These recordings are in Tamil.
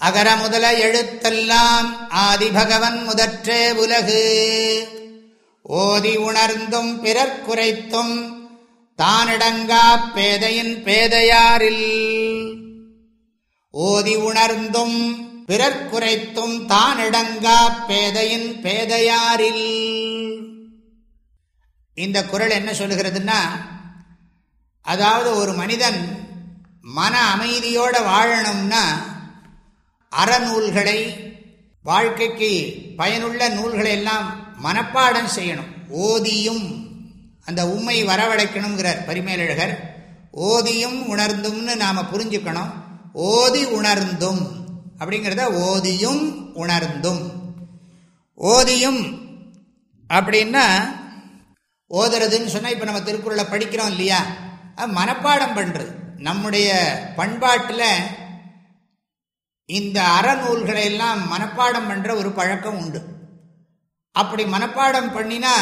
அகர முதல எழுத்தெல்லாம் ஆதிபகவன் முதற்றே உலகு. ஓதி உணர்ந்தும் பிறர் குறைத்தும் தானிடங்கா பேதையின் பேதையாரில். ஓதி உணர்ந்தும் பிறர் குறைத்தும் தானிடங்கா பேதையின் பேதையாரில். இந்த குரல் என்ன சொல்லுகிறதுன்னா அதாவது ஒரு மனிதன் மன அமைதியோட வாழணும்னா அறநூல்களை வாழ்க்கைக்கு பயனுள்ள நூல்களை எல்லாம் மனப்பாடம் செய்யணும். ஓதியும் அந்த உண்மை வரவழைக்கணுங்கிறார் பரிமேலழகர். ஓதியும் உணர்ந்தும்னு நாம் புரிஞ்சுக்கணும். ஓதி உணர்ந்தும். அப்படிங்கிறத ஓதியும் உணர்ந்தும். ஓதியும் அப்படின்னா ஓதுறதுன்னு சொன்னால் இப்போ நம்ம திருக்குறளை படிக்கிறோம் இல்லையா? மனப்பாடம் பண்ணுறது நம்முடைய பண்பாட்டில் இந்த அறநூல்களை எல்லாம் மனப்பாடம் பண்ணுற ஒரு பழக்கம் உண்டு. அப்படி மனப்பாடம் பண்ணினா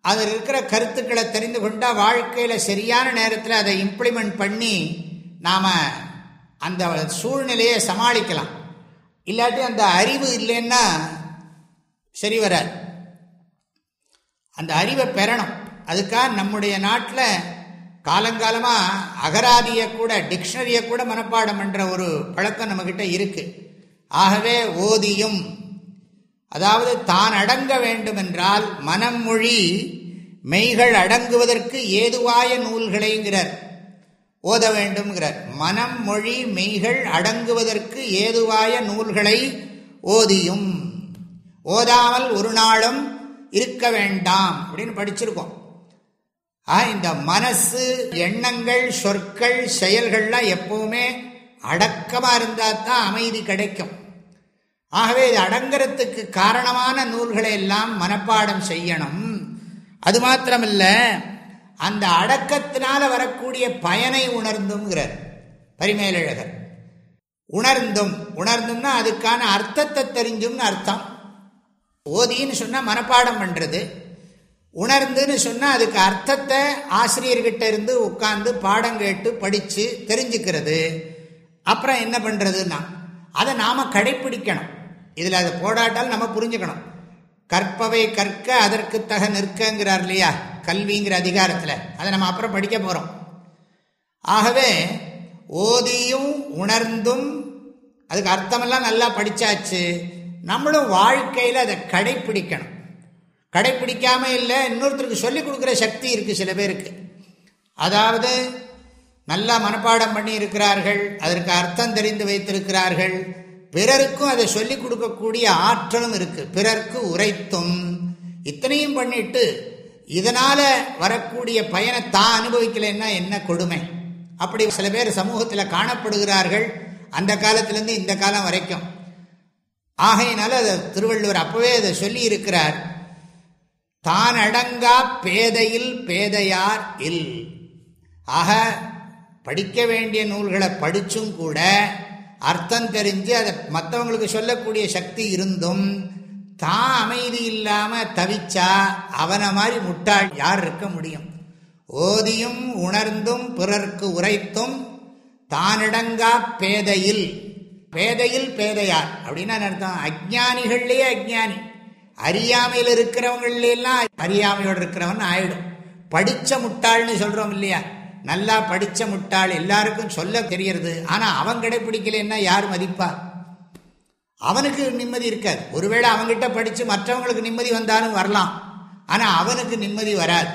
அதில் இருக்கிற கருத்துக்களை தெரிந்து கொண்டால் வாழ்க்கையில் சரியான நேரத்தில் அதை இம்ப்ளிமெண்ட் பண்ணி நாம் அந்த சூழ்நிலையை சமாளிக்கலாம். இல்லாட்டி அந்த அறிவு இல்லைன்னா சரி வராது. அந்த அறிவை பெறணும். அதுக்காக நம்முடைய நாட்டில் காலங்காலமாக அகராதியை கூட டிக்ஷனரியை கூட மனப்பாடம் பண்ணுற ஒரு பழக்கம் நம்மக்கிட்ட இருக்குது ஆகவே ஓதியும். அதாவது தான் அடங்க வேண்டுமென்றால் மனம் மொழி மெய்கள் அடங்குவதற்கு ஏதுவாய நூல்களைங்கிறார். ஓத வேண்டும்ங்கிறார். மனம் மொழி மெய்கள் அடங்குவதற்கு ஏதுவாய நூல்களை ஓதியும். ஓதாமல் ஒரு நாளும் இருக்க வேண்டாம் அப்படின்னு படிச்சிருக்கோம். இந்த மனசு எண்ணங்கள் சொற்கள் செயல்கள்லாம் எப்பவுமே அடக்கமாக இருந்தால் தான் அமைதி கிடைக்கும். ஆகவே இது அடங்கிறதுக்கு காரணமான நூல்களை எல்லாம் மனப்பாடம் செய்யணும். அது மாத்திரமில்ல அந்த அடக்கத்தினால வரக்கூடிய பயனை உணர்ந்துங்கிறார் பரிமேலழகர். உணர்ந்தும் உணர்ந்தும்னா அதுக்கான அர்த்தத்தை தெரிஞ்சும்னு அர்த்தம். ஓதின்னு சொன்னால் மனப்பாடம் பண்ணுறது உணர்ந்துன்னு சொன்னால் அதுக்கு அர்த்தத்தை ஆசிரியர்கிட்ட இருந்து உட்காந்து பாடம் கேட்டு படித்து தெரிஞ்சுக்கிறது. அப்புறம் என்ன பண்ணுறதுன்னா அதை நாம் கடைப்பிடிக்கணும். இதில் அதை போடாட்டால் நம்ம புரிஞ்சுக்கணும். கற்பவை கற்க அதற்கு தக நிற்கங்கிறார் இல்லையா? கல்விங்கிற அதிகாரத்தில். அதை நம்ம அப்புறம் படிக்க போகிறோம் ஆகவே ஓதியும் உணர்ந்தும் அதுக்கு அர்த்தமெல்லாம் நல்லா படித்தாச்சு நம்மளும் வாழ்க்கையில் அதை கடைப்பிடிக்கணும். கடைப்பிடிக்காம இல்லை இன்னொருத்தருக்கு சொல்லிக் கொடுக்குற சக்தி இருக்குது சில பேருக்கு. அதாவது நல்லா மனப்பாடம் பண்ணி இருக்கிறார்கள் அதற்கு அர்த்தம் தெரிந்து வைத்திருக்கிறார்கள் பிறருக்கும் அதை சொல்லிக் கொடுக்கக்கூடிய ஆற்றலும் இருக்குது பிறர்க்கு உரைத்தும். இத்தனையும் பண்ணிட்டு இதனால் வரக்கூடிய பயனை தான் அனுபவிக்கலைன்னா என்ன கொடுமை? அப்படி சில பேர் சமூகத்தில் காணப்படுகிறார்கள் அந்த காலத்திலேருந்து இந்த காலம் வரைக்கும். ஆகையினால அதை திருவள்ளுவர் அப்பவே அதை சொல்லி இருக்கிறார் தான் அடங்கா பேதையில் பேதையார் இல். ஆக படிக்க வேண்டிய நூல்களை படிச்சும் கூட அர்த்தம் தெரிஞ்சு அதை மற்றவங்களுக்கு சொல்லக்கூடிய சக்தி இருந்தும் தான் அமைதி இல்லாம தவிச்சா அவனை மாதிரி முட்டாள் யார் இருக்க முடியும்? ஓதியும் உணர்ந்தும் பிறர்க்கு உரைத்தும் தானடங்கா பேதையில் பேதையில் பேதையார். அப்படின்னா அர்த்தம்? அஜானிகள்லேயே அஜானி அறியாமையில் இருக்கிறவங்களெல்லாம் அறியாமையோடு இருக்கிறவன் ஆயிடும். படித்த முட்டாள்னு சொல்கிறோம் இல்லையா? நல்லா படித்த முட்டாள் எல்லாருக்கும் சொல்ல தெரியறது. ஆனால் அவன் கடைப்பிடிக்கலன்னா யார் மதிப்பா? அவனுக்கு நிம்மதி இருக்காது. ஒருவேளை அவங்ககிட்ட படித்து மற்றவங்களுக்கு நிம்மதி வந்தாலும் வரலாம். ஆனால் அவனுக்கு நிம்மதி வராது.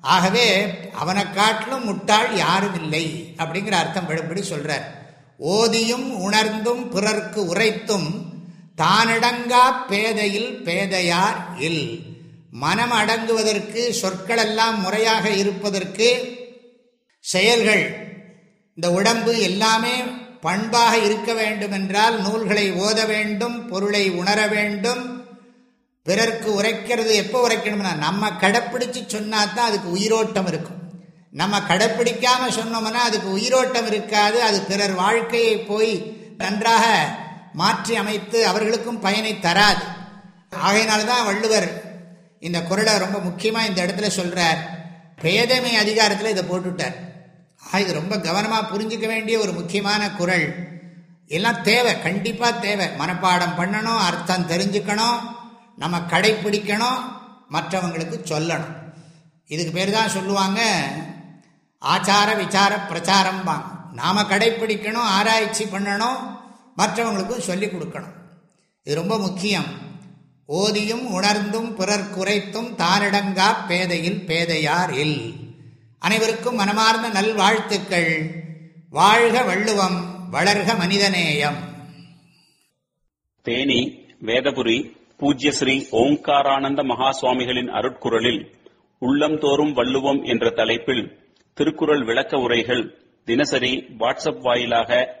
ஆகவே அவனை காட்டிலும் முட்டாள் யாரும் இல்லை அப்படிங்கிற அர்த்தம் படும்படி சொல்கிறார் ஓதியும் உணர்ந்தும் பிறர்க்கு உரைத்தும் தானடங்கா பேதையில் பேதையார் இல். மனம் அடங்குவதற்கு சொற்கள் எல்லாம் முறையாக இருப்பதற்கு செயல்கள். இந்த உடம்பு எல்லாமே பண்பாக இருக்க வேண்டுமென்றால் நூல்களை ஓத வேண்டும் பொருளை உணர வேண்டும். பிறர்க்கு உரைக்கிறது எப்போ உரைக்கணும்னா நம்ம கடைப்பிடிச்சு சொன்னா தான் அதுக்கு உயிரோட்டம் இருக்கும். நம்ம கடைப்பிடிக்காம சொன்னோம்னா அதுக்கு உயிரோட்டம் இருக்காது. அது பிறர் வாழ்க்கையை போய் நன்றாக மாற்றி அமைத்து அவர்களுக்கும் பயனை தராது. ஆகையினால்தான் வள்ளுவர் இந்த குரலை ரொம்ப முக்கியமாக இந்த இடத்துல சொல்கிறார் பேதமை அதிகாரத்தில் இதை போட்டுட்டார். இது ரொம்ப கவனமாக புரிஞ்சிக்க வேண்டிய ஒரு முக்கியமான குரல். எல்லாம் தேவை கண்டிப்பாக தேவை. மனப்பாடம் பண்ணணும் அர்த்தம் தெரிஞ்சுக்கணும் நம்ம கடைப்பிடிக்கணும் மற்றவங்களுக்கு சொல்லணும். இதுக்கு பேர் தான் சொல்லுவாங்க ஆச்சார விசார பிரச்சாரம்பாங்க. நாம் கடைப்பிடிக்கணும் ஆராய்ச்சி பண்ணணும் மற்றவங்களுக்கும் சொல்லிக் கொடுக்கணும். இது ரொம்ப முக்கியம். ஓதியும் உணர்ந்தும் பிறர் குறைத்தும் தானிடங்கா பேதையில் பேதையார் இல். அனைவருக்கும் மனமார்ந்த நல்வாழ்த்துக்கள். வாழ்க வள்ளுவம் வளர்க மனிதநேயம். தேனி வேதபுரி பூஜ்ய ஸ்ரீ ஓங்காரானந்த மகா சுவாமிகளின் அருட்குரலில் உள்ளம் தோறும் வள்ளுவம் என்ற தலைப்பில் திருக்குறள் விளக்க உரைகள் தினசரி வாட்ஸ்அப் வாயிலாக